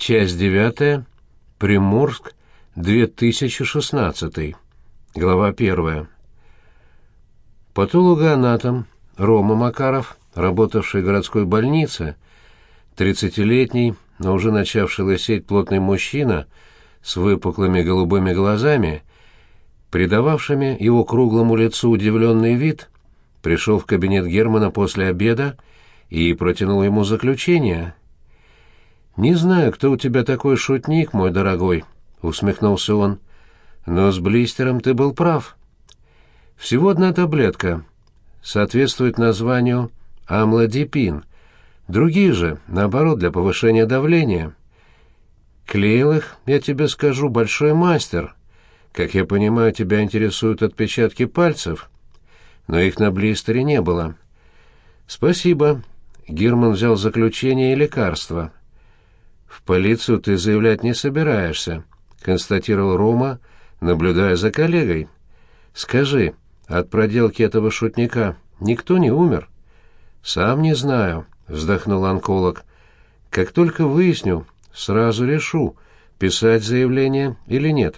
Часть девятая. Приморск, 2016. Глава первая. Патологоанатом Рома Макаров, работавший в городской больнице, тридцатилетний, но уже начавший лысеть плотный мужчина с выпуклыми голубыми глазами, придававшими его круглому лицу удивленный вид, пришел в кабинет Германа после обеда и протянул ему заключение — «Не знаю, кто у тебя такой шутник, мой дорогой», — усмехнулся он. «Но с блистером ты был прав. Всего одна таблетка. Соответствует названию амлодипин. Другие же, наоборот, для повышения давления. Клеил их, я тебе скажу, большой мастер. Как я понимаю, тебя интересуют отпечатки пальцев. Но их на блистере не было». «Спасибо». Герман взял заключение и лекарство. «В полицию ты заявлять не собираешься», — констатировал Рома, наблюдая за коллегой. «Скажи, от проделки этого шутника никто не умер?» «Сам не знаю», — вздохнул онколог. «Как только выясню, сразу решу, писать заявление или нет.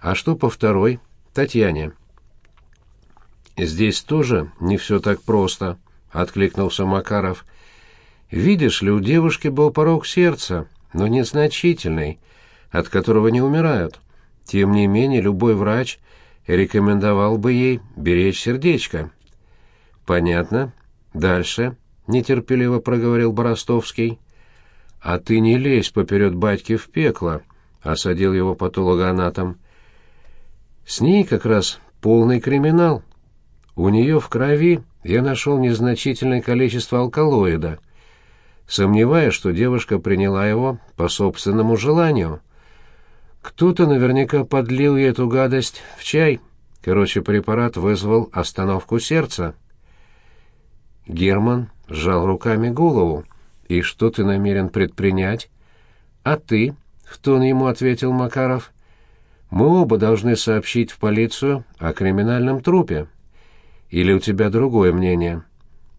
А что по второй, Татьяне?» «Здесь тоже не все так просто», — откликнулся Макаров. Видишь ли, у девушки был порог сердца, но незначительный, от которого не умирают. Тем не менее, любой врач рекомендовал бы ей беречь сердечко. Понятно. Дальше, нетерпеливо проговорил Боростовский. А ты не лезь поперед батьки в пекло, осадил его патологоанатом. С ней как раз полный криминал. У нее в крови я нашел незначительное количество алкалоида — сомневаясь, что девушка приняла его по собственному желанию. Кто-то наверняка подлил ей эту гадость в чай. Короче, препарат вызвал остановку сердца. Герман сжал руками голову. «И что ты намерен предпринять?» «А ты?» — в тон ему ответил Макаров. «Мы оба должны сообщить в полицию о криминальном трупе. Или у тебя другое мнение?»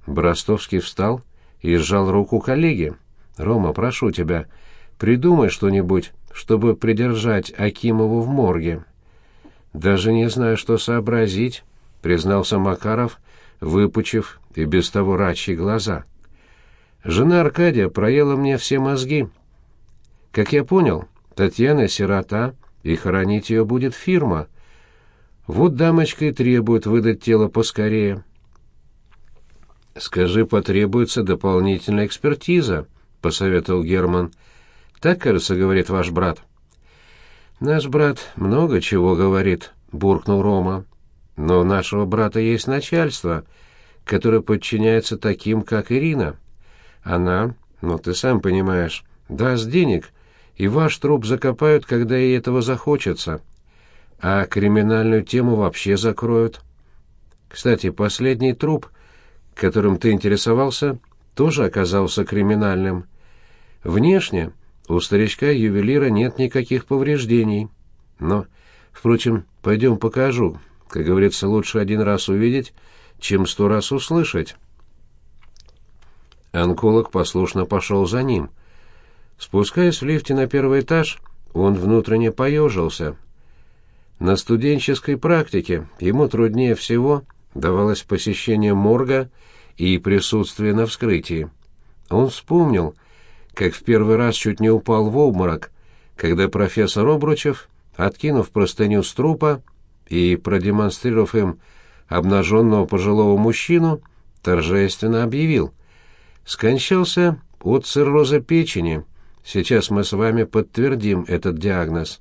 Боростовский встал и сжал руку коллеги. «Рома, прошу тебя, придумай что-нибудь, чтобы придержать Акимову в морге». «Даже не знаю, что сообразить», — признался Макаров, выпучив и без того рачьи глаза. «Жена Аркадия проела мне все мозги. Как я понял, Татьяна сирота, и хоронить ее будет фирма. Вот дамочка и требует выдать тело поскорее». «Скажи, потребуется дополнительная экспертиза», — посоветовал Герман. «Так, кажется, говорит ваш брат». «Наш брат много чего говорит», — буркнул Рома. «Но у нашего брата есть начальство, которое подчиняется таким, как Ирина. Она, ну ты сам понимаешь, даст денег, и ваш труп закопают, когда ей этого захочется. А криминальную тему вообще закроют. Кстати, последний труп — которым ты интересовался, тоже оказался криминальным. Внешне у старичка-ювелира нет никаких повреждений. Но, впрочем, пойдем покажу. Как говорится, лучше один раз увидеть, чем сто раз услышать. Онколог послушно пошел за ним. Спускаясь в лифте на первый этаж, он внутренне поежился. На студенческой практике ему труднее всего давалось посещение морга и присутствие на вскрытии. Он вспомнил, как в первый раз чуть не упал в обморок, когда профессор Обручев, откинув простыню с трупа и продемонстрировав им обнаженного пожилого мужчину, торжественно объявил. «Скончался от цирроза печени. Сейчас мы с вами подтвердим этот диагноз».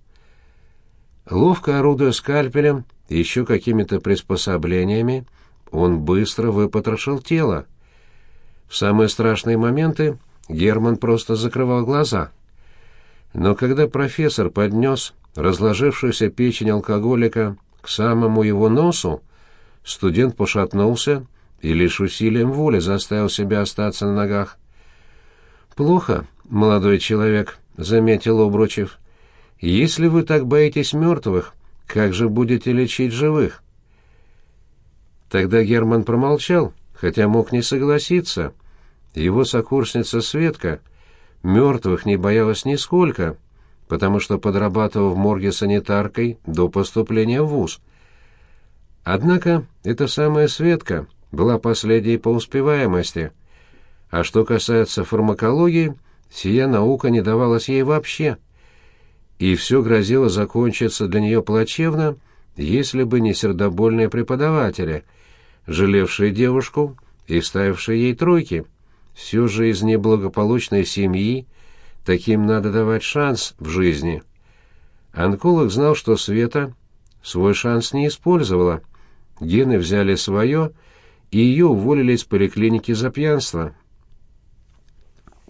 Ловко орудуя скальпелем еще какими-то приспособлениями, он быстро выпотрошил тело. В самые страшные моменты Герман просто закрывал глаза. Но когда профессор поднес разложившуюся печень алкоголика к самому его носу, студент пошатнулся и лишь усилием воли заставил себя остаться на ногах. «Плохо, молодой человек», — заметил Обручев. «Если вы так боитесь мертвых, как же будете лечить живых?» Тогда Герман промолчал, хотя мог не согласиться. Его сокурсница Светка Мертвых не боялась нисколько, потому что подрабатывала в морге санитаркой до поступления в вуз. Однако эта самая Светка была последней по успеваемости. А что касается фармакологии, сия наука не давалась ей вообще. И все грозило закончиться для нее плачевно, если бы не сердобольные преподаватели, жалевшие девушку и ставившие ей тройки. Все же из неблагополучной семьи таким надо давать шанс в жизни. Онколог знал, что Света свой шанс не использовала. Гены взяли свое, и ее уволили из поликлиники за пьянство.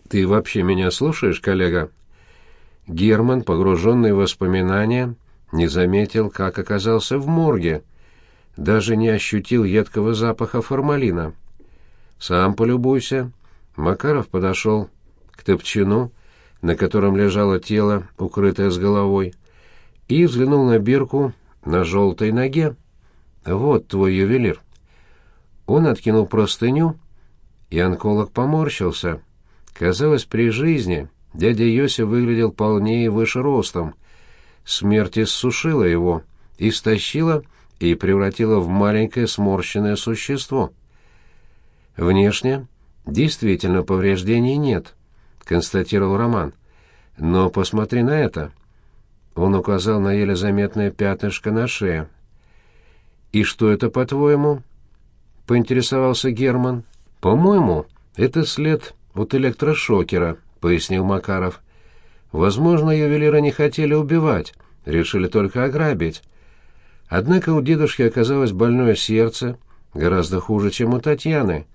«Ты вообще меня слушаешь, коллега?» Герман, погруженный в воспоминания, не заметил, как оказался в морге, даже не ощутил едкого запаха формалина. «Сам полюбуйся». Макаров подошел к топчину, на котором лежало тело, укрытое с головой, и взглянул на бирку на желтой ноге. «Вот твой ювелир». Он откинул простыню, и онколог поморщился. Казалось, при жизни дядя Йося выглядел полнее и выше ростом. Смерть иссушила его, истощила и превратила в маленькое сморщенное существо. Внешне действительно повреждений нет, констатировал Роман. Но посмотри на это. Он указал на еле заметное пятнышко на шее. И что это, по-твоему? поинтересовался Герман. По-моему, это след от электрошокера, пояснил Макаров. Возможно, ювелира не хотели убивать, решили только ограбить. Однако у дедушки оказалось больное сердце, гораздо хуже, чем у Татьяны.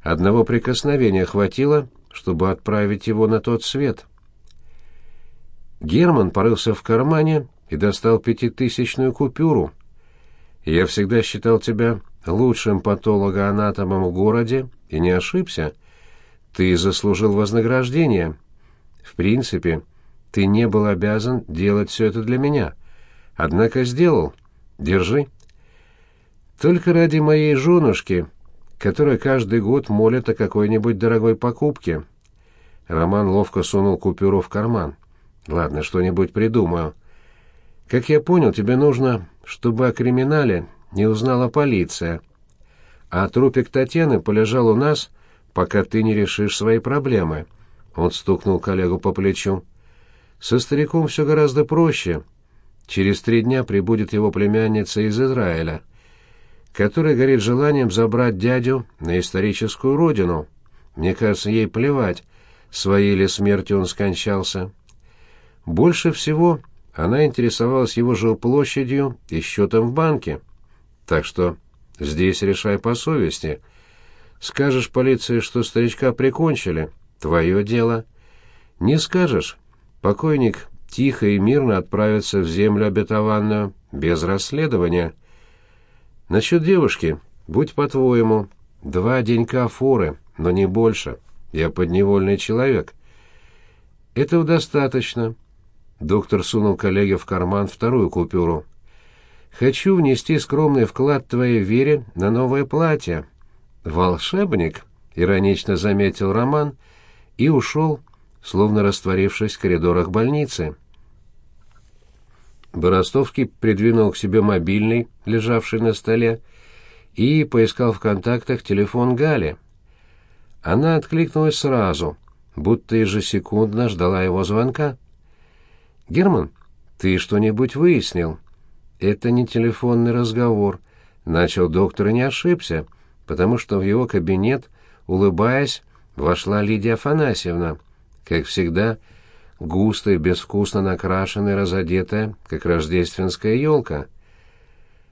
Одного прикосновения хватило, чтобы отправить его на тот свет. Герман порылся в кармане и достал пятитысячную купюру. «Я всегда считал тебя лучшим патологоанатомом в городе и не ошибся. Ты заслужил вознаграждение. В принципе, ты не был обязан делать все это для меня. Однако сделал. Держи. Только ради моей женушки, которая каждый год молит о какой-нибудь дорогой покупке. Роман ловко сунул купюру в карман. Ладно, что-нибудь придумаю. Как я понял, тебе нужно, чтобы о криминале не узнала полиция. А трупик Татьяны полежал у нас, пока ты не решишь свои проблемы. Он стукнул коллегу по плечу. Со стариком все гораздо проще. Через три дня прибудет его племянница из Израиля, которая горит желанием забрать дядю на историческую родину. Мне кажется, ей плевать, своей ли смертью он скончался. Больше всего она интересовалась его жилплощадью и счетом в банке. Так что здесь решай по совести. Скажешь полиции, что старичка прикончили, твое дело. Не скажешь, покойник тихо и мирно отправится в землю обетованную, без расследования. Насчет девушки, будь по-твоему, два денька форы, но не больше. Я подневольный человек. Этого достаточно. Доктор сунул коллеге в карман вторую купюру. Хочу внести скромный вклад твоей вере на новое платье. Волшебник, иронично заметил Роман и ушел, словно растворившись в коридорах больницы. Боростовский придвинул к себе мобильный, лежавший на столе, и поискал в контактах телефон Гали. Она откликнулась сразу, будто ежесекундно ждала его звонка. «Герман, ты что-нибудь выяснил?» «Это не телефонный разговор», — начал доктор и не ошибся, потому что в его кабинет, улыбаясь, вошла Лидия Афанасьевна, как всегда, густо безвкусно накрашенная, разодетая, как рождественская елка.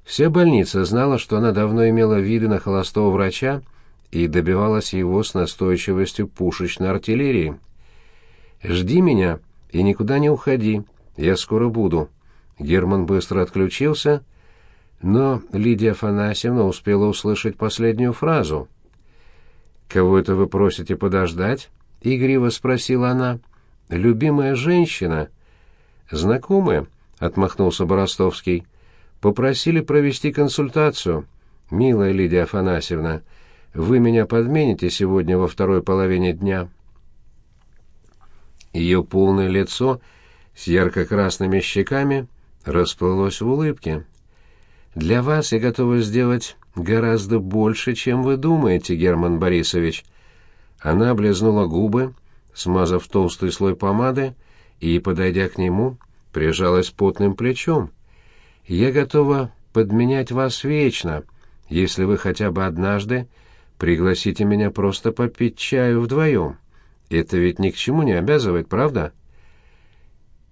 Вся больница знала, что она давно имела виды на холостого врача и добивалась его с настойчивостью пушечной артиллерии. «Жди меня и никуда не уходи, я скоро буду», Герман быстро отключился, но Лидия Афанасьевна успела услышать последнюю фразу. «Кого это вы просите подождать?» — игриво спросила она. «Любимая женщина». «Знакомая?» — отмахнулся Боростовский. «Попросили провести консультацию. Милая Лидия Афанасьевна, вы меня подмените сегодня во второй половине дня». Ее полное лицо с ярко-красными щеками расплылось в улыбке. «Для вас я готова сделать гораздо больше, чем вы думаете, Герман Борисович». Она облизнула губы, смазав толстый слой помады, и, подойдя к нему, прижалась потным плечом. «Я готова подменять вас вечно, если вы хотя бы однажды пригласите меня просто попить чаю вдвоем. Это ведь ни к чему не обязывает, правда?»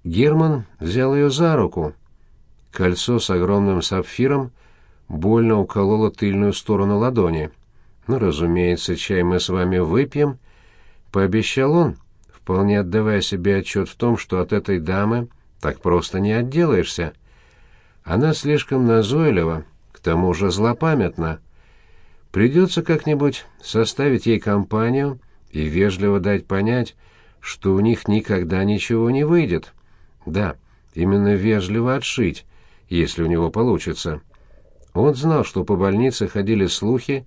Герман взял ее за руку. Кольцо с огромным сапфиром больно укололо тыльную сторону ладони. «Ну, разумеется, чай мы с вами выпьем», — пообещал он, вполне отдавая себе отчет в том, что от этой дамы так просто не отделаешься. Она слишком назойлива, к тому же злопамятна. Придется как-нибудь составить ей компанию и вежливо дать понять, что у них никогда ничего не выйдет. Да, именно вежливо отшить, если у него получится. Он знал, что по больнице ходили слухи,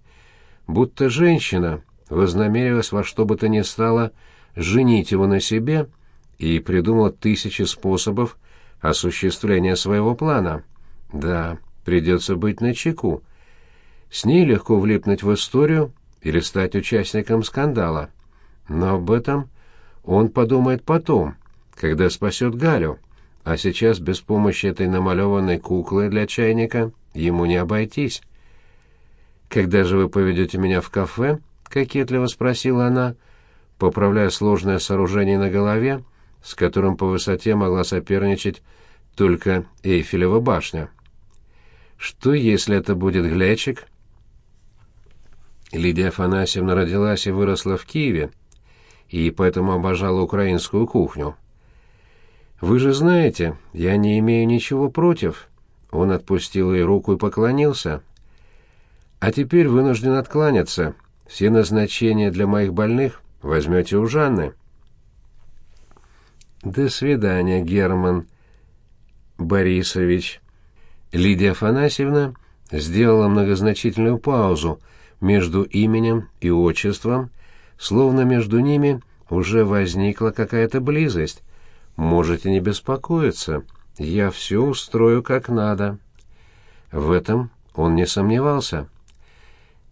будто женщина вознамерилась во что бы то ни стало женить его на себе и придумала тысячи способов осуществления своего плана. Да, придется быть начеку. С ней легко влипнуть в историю или стать участником скандала. Но об этом он подумает потом, когда спасет Галю, а сейчас без помощи этой намалеванной куклы для чайника ему не обойтись. «Когда же вы поведете меня в кафе?» — кокетливо спросила она, поправляя сложное сооружение на голове, с которым по высоте могла соперничать только Эйфелева башня. «Что, если это будет Глечик?» Лидия Афанасьевна родилась и выросла в Киеве, и поэтому обожала украинскую кухню. «Вы же знаете, я не имею ничего против». Он отпустил ей руку и поклонился. «А теперь вынужден откланяться. Все назначения для моих больных возьмете у Жанны». «До свидания, Герман Борисович». Лидия Афанасьевна сделала многозначительную паузу между именем и отчеством, словно между ними уже возникла какая-то близость. «Можете не беспокоиться, я все устрою как надо». В этом он не сомневался.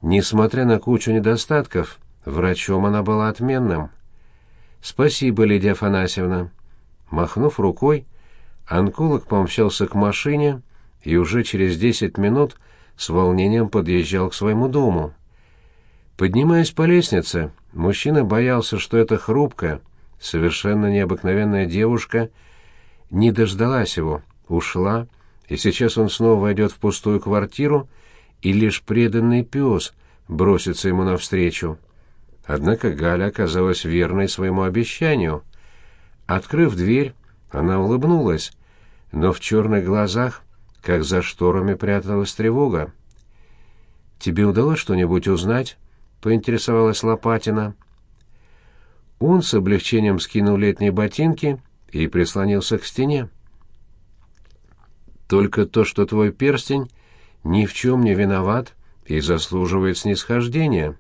Несмотря на кучу недостатков, врачом она была отменным. «Спасибо, Лидия Афанасьевна». Махнув рукой, онколог помчался к машине и уже через десять минут с волнением подъезжал к своему дому. Поднимаясь по лестнице, мужчина боялся, что эта хрупкая, совершенно необыкновенная девушка не дождалась его, ушла, и сейчас он снова войдет в пустую квартиру, и лишь преданный пес бросится ему навстречу. Однако Галя оказалась верной своему обещанию. Открыв дверь, она улыбнулась, но в черных глазах, как за шторами, пряталась тревога. «Тебе удалось что-нибудь узнать?» — поинтересовалась Лопатина. Он с облегчением скинул летние ботинки и прислонился к стене. «Только то, что твой перстень ни в чем не виноват и заслуживает снисхождения.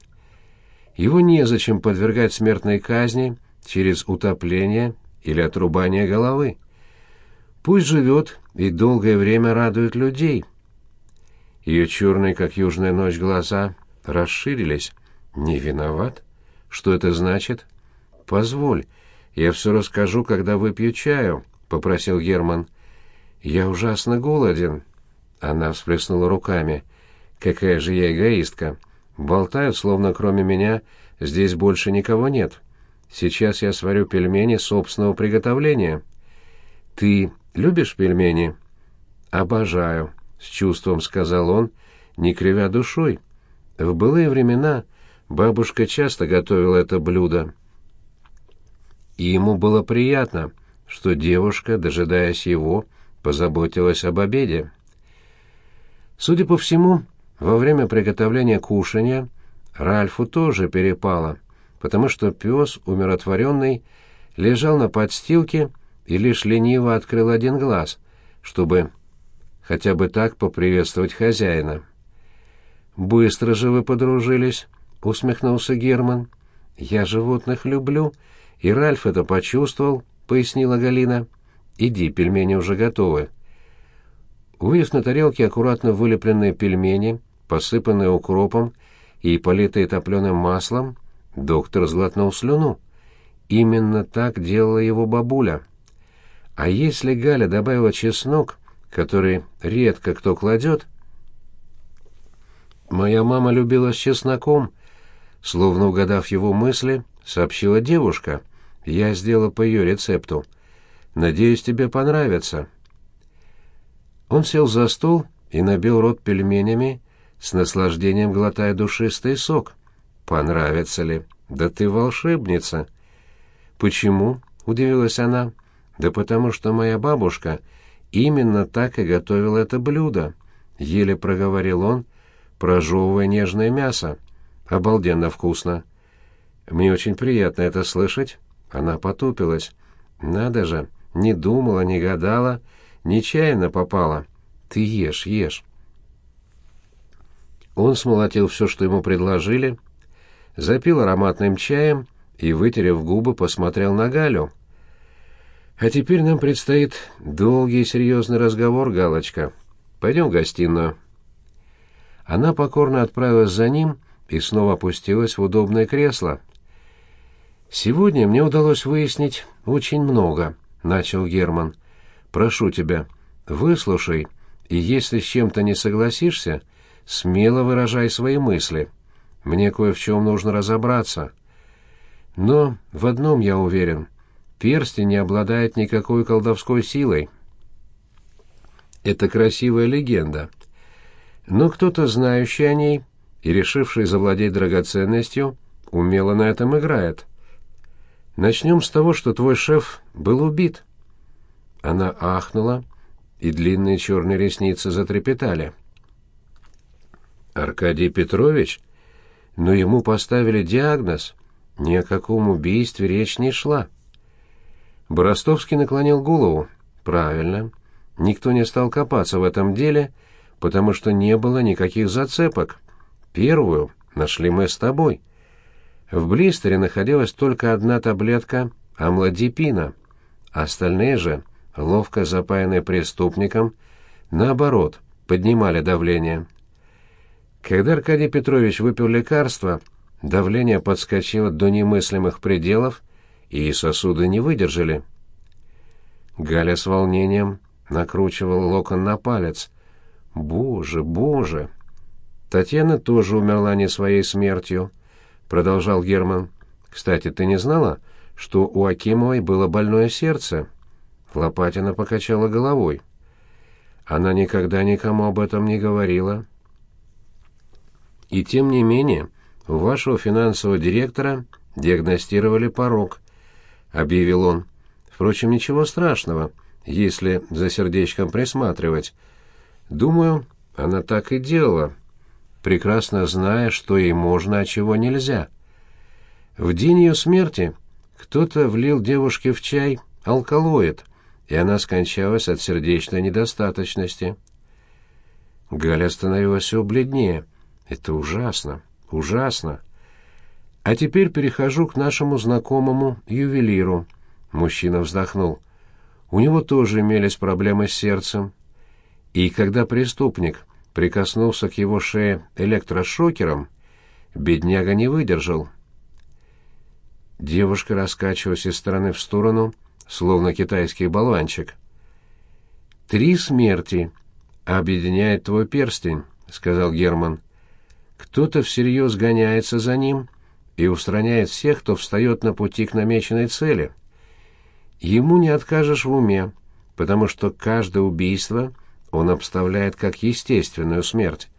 Его незачем подвергать смертной казни через утопление или отрубание головы. Пусть живет и долгое время радует людей». Ее черные, как южная ночь, глаза расширились. «Не виноват? Что это значит?» «Позволь, я все расскажу, когда выпью чаю», — попросил Герман. «Я ужасно голоден». Она всплеснула руками. «Какая же я эгоистка! Болтают, словно кроме меня здесь больше никого нет. Сейчас я сварю пельмени собственного приготовления». «Ты любишь пельмени?» «Обожаю», — с чувством сказал он, не кривя душой. В былые времена Бабушка часто готовила это блюдо. И ему было приятно, что девушка, дожидаясь его, позаботилась об обеде. Судя по всему, во время приготовления кушания Ральфу тоже перепало, потому что пес, умиротворенный, лежал на подстилке и лишь лениво открыл один глаз, чтобы хотя бы так поприветствовать хозяина. «Быстро же вы подружились», — усмехнулся Герман. «Я животных люблю И Ральф это почувствовал, пояснила Галина. Иди, пельмени уже готовы. Увидев на тарелке аккуратно вылепленные пельмени, посыпанные укропом и политые топленым маслом, доктор сглотнул слюну. Именно так делала его бабуля. А если Галя добавила чеснок, который редко кто кладет... Моя мама любила с чесноком, словно угадав его мысли, сообщила девушка. Я сделала по ее рецепту. Надеюсь, тебе понравится. Он сел за стол и набил рот пельменями, с наслаждением глотая душистый сок. Понравится ли? Да ты волшебница. Почему? удивилась она. Да потому что моя бабушка именно так и готовила это блюдо, еле проговорил он, прожевывая нежное мясо. Обалденно вкусно. Мне очень приятно это слышать. Она потупилась. Надо же, не думала, не гадала, нечаянно попала. Ты ешь, ешь. Он смолотил все, что ему предложили, запил ароматным чаем и, вытерев губы, посмотрел на Галю. «А теперь нам предстоит долгий и серьезный разговор, Галочка. Пойдем в гостиную». Она покорно отправилась за ним и снова опустилась в удобное кресло. «Сегодня мне удалось выяснить очень много», — начал Герман. «Прошу тебя, выслушай, и если с чем-то не согласишься, смело выражай свои мысли. Мне кое в чем нужно разобраться. Но в одном я уверен — перстень не обладает никакой колдовской силой. Это красивая легенда. Но кто-то, знающий о ней и решивший завладеть драгоценностью, умело на этом играет. Начнем с того, что твой шеф был убит. Она ахнула, и длинные черные ресницы затрепетали. Аркадий Петрович? Но ему поставили диагноз. Ни о каком убийстве речь не шла. Боростовский наклонил голову. Правильно. Никто не стал копаться в этом деле, потому что не было никаких зацепок. Первую нашли мы с тобой. В блистере находилась только одна таблетка амлодипина. Остальные же, ловко запаянные преступником, наоборот, поднимали давление. Когда Аркадий Петрович выпил лекарство, давление подскочило до немыслимых пределов, и сосуды не выдержали. Галя с волнением накручивала локон на палец. «Боже, боже!» «Татьяна тоже умерла не своей смертью», — продолжал Герман. «Кстати, ты не знала, что у Акимовой было больное сердце?» Лопатина покачала головой. Она никогда никому об этом не говорила. И тем не менее, у вашего финансового директора диагностировали порог, — объявил он. «Впрочем, ничего страшного, если за сердечком присматривать. Думаю, она так и делала, прекрасно зная, что ей можно, а чего нельзя. В день ее смерти кто-то влил девушке в чай алкалоид, и она скончалась от сердечной недостаточности». Галя становилась все бледнее. «Это ужасно, ужасно!» А теперь перехожу к нашему знакомому ювелиру. Мужчина вздохнул. У него тоже имелись проблемы с сердцем. И когда преступник прикоснулся к его шее электрошокером, бедняга не выдержал. Девушка раскачивалась из стороны в сторону, словно китайский болванчик. «Три смерти объединяет твой перстень», — сказал Герман. «Кто-то всерьез гоняется за ним» и устраняет всех, кто встает на пути к намеченной цели. Ему не откажешь в уме, потому что каждое убийство он обставляет как естественную смерть.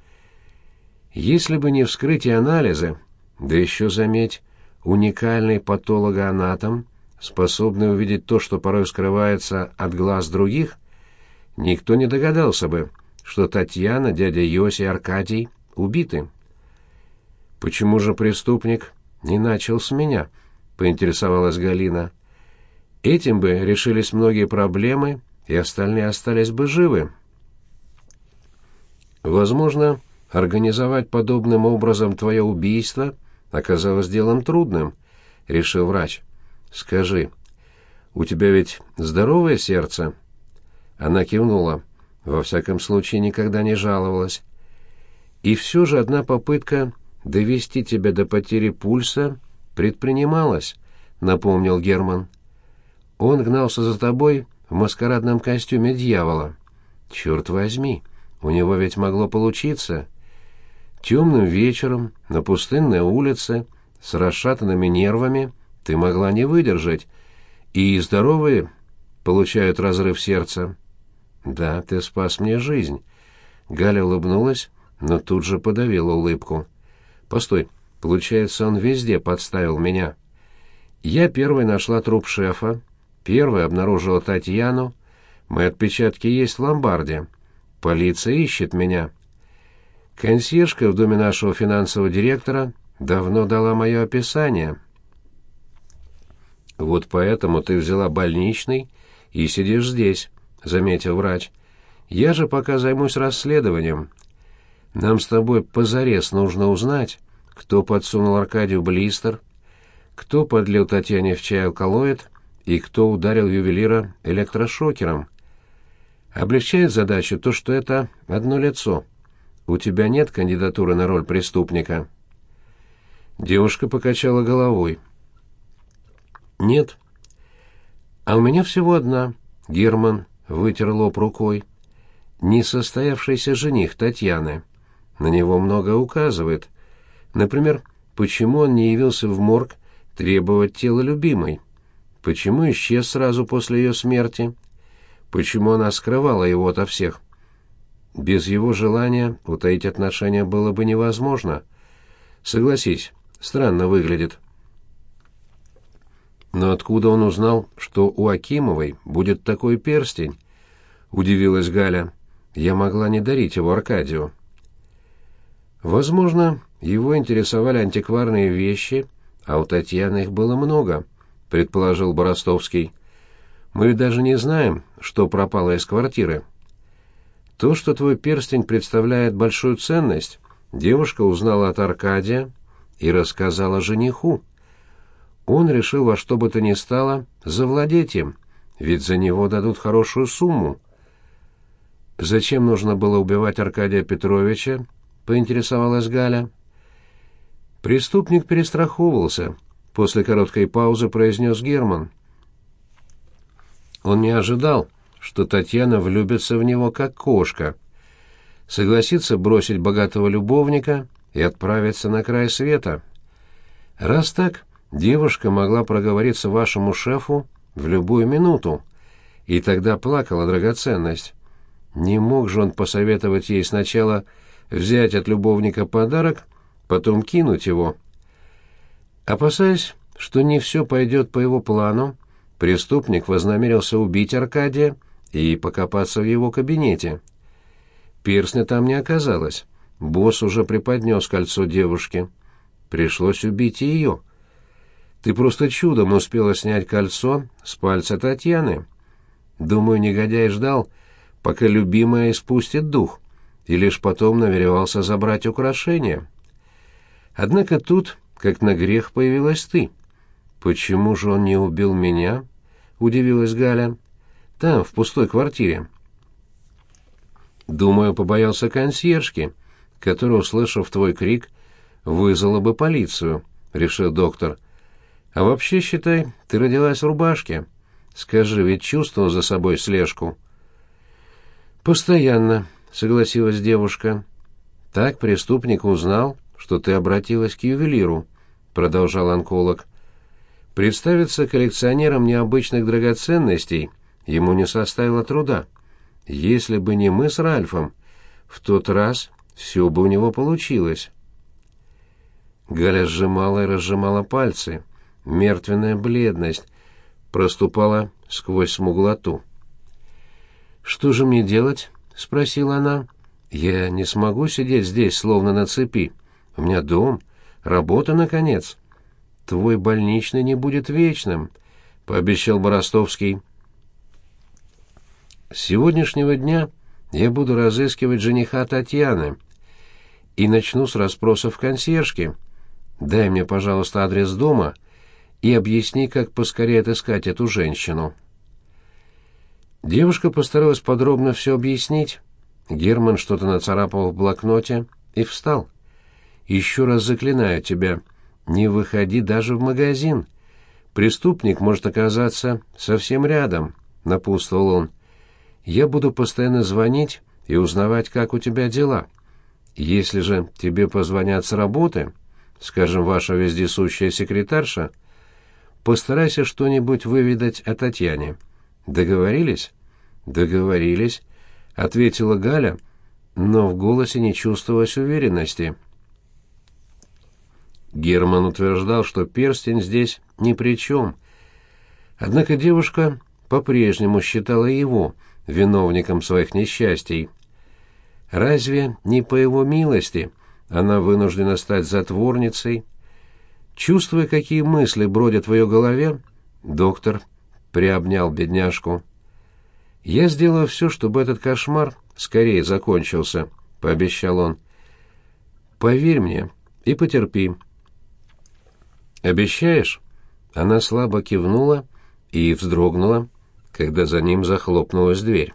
Если бы не вскрытие анализа, да еще, заметь, уникальный патологоанатом, способный увидеть то, что порой скрывается от глаз других, никто не догадался бы, что Татьяна, дядя Йоси и Аркадий убиты. Почему же преступник не начал с меня, поинтересовалась Галина. Этим бы решились многие проблемы, и остальные остались бы живы. Возможно, организовать подобным образом твое убийство оказалось делом трудным, решил врач. Скажи, у тебя ведь здоровое сердце?» Она кивнула. Во всяком случае, никогда не жаловалась. И все же одна попытка довести тебя до потери пульса предпринималась, напомнил Герман. Он гнался за тобой в маскарадном костюме дьявола. Черт возьми, у него ведь могло получиться. Темным вечером на пустынной улице с расшатанными нервами ты могла не выдержать, и здоровые получают разрыв сердца. Да, ты спас мне жизнь. Галя улыбнулась, но тут же подавила улыбку. Постой, получается, он везде подставил меня. Я первой нашла труп шефа, первой обнаружила Татьяну. Мои отпечатки есть в ломбарде. Полиция ищет меня. Консьержка в доме нашего финансового директора давно дала мое описание. Вот поэтому ты взяла больничный и сидишь здесь, заметил врач. Я же пока займусь расследованием. Нам с тобой позарез нужно узнать, кто подсунул Аркадию блистер, кто подлил Татьяне в чай алкалоид и кто ударил ювелира электрошокером. Облегчает задачу то, что это одно лицо. У тебя нет кандидатуры на роль преступника. Девушка покачала головой. Нет. А у меня всего одна. Герман вытер лоб рукой. Несостоявшийся жених Татьяны. На него многое указывает. Например, почему он не явился в морг требовать тело любимой? Почему исчез сразу после ее смерти? Почему она скрывала его ото всех? Без его желания утаить отношения было бы невозможно. Согласись, странно выглядит. Но откуда он узнал, что у Акимовой будет такой перстень? Удивилась Галя. Я могла не дарить его Аркадию. Возможно, его интересовали антикварные вещи, а у Татьяны их было много, предположил Боростовский. Мы ведь даже не знаем, что пропало из квартиры. То, что твой перстень представляет большую ценность, девушка узнала от Аркадия и рассказала жениху. Он решил во что бы то ни стало завладеть им, ведь за него дадут хорошую сумму. Зачем нужно было убивать Аркадия Петровича, — поинтересовалась Галя. Преступник перестраховывался. После короткой паузы произнес Герман. Он не ожидал, что Татьяна влюбится в него как кошка. Согласится бросить богатого любовника и отправиться на край света. Раз так, девушка могла проговориться вашему шефу в любую минуту, и тогда плакала драгоценность. Не мог же он посоветовать ей сначала взять от любовника подарок, потом кинуть его. Опасаясь, что не все пойдет по его плану, преступник вознамерился убить Аркадия и покопаться в его кабинете. Перстня там не оказалось. Босс уже преподнес кольцо девушке. Пришлось убить и ее. Ты просто чудом успела снять кольцо с пальца Татьяны. Думаю, негодяй ждал, пока любимая испустит дух и лишь потом намеревался забрать украшения. Однако тут, как на грех, появилась ты. Почему же он не убил меня? Удивилась Галя. Там, в пустой квартире. Думаю, побоялся консьержки, которая, услышав твой крик, вызвала бы полицию, решил доктор. А вообще, считай, ты родилась в рубашке. Скажи, ведь чувствовал за собой слежку? Постоянно, — согласилась девушка. «Так преступник узнал, что ты обратилась к ювелиру», — продолжал онколог. «Представиться коллекционером необычных драгоценностей ему не составило труда. Если бы не мы с Ральфом, в тот раз все бы у него получилось». Галя сжимала и разжимала пальцы. Мертвенная бледность проступала сквозь смуглоту. «Что же мне делать?» — спросила она. «Я не смогу сидеть здесь, словно на цепи. У меня дом, работа, наконец». «Твой больничный не будет вечным», — пообещал Боростовский. «С сегодняшнего дня я буду разыскивать жениха Татьяны и начну с расспросов консьержки. Дай мне, пожалуйста, адрес дома и объясни, как поскорее отыскать эту женщину». Девушка постаралась подробно все объяснить. Герман что-то нацарапал в блокноте и встал. «Еще раз заклинаю тебя, не выходи даже в магазин. Преступник может оказаться совсем рядом», — напутствовал он. «Я буду постоянно звонить и узнавать, как у тебя дела. Если же тебе позвонят с работы, скажем, ваша вездесущая секретарша, постарайся что-нибудь выведать о Татьяне. Договорились? Договорились, ответила Галя, но в голосе не чувствовалось уверенности. Герман утверждал, что перстень здесь ни при чем. Однако девушка по-прежнему считала его виновником своих несчастий. Разве не по его милости она вынуждена стать затворницей? Чувствуя, какие мысли бродят в ее голове, доктор приобнял бедняжку. «Я сделаю все, чтобы этот кошмар скорее закончился», — пообещал он. «Поверь мне и потерпи». «Обещаешь?» Она слабо кивнула и вздрогнула, когда за ним захлопнулась дверь.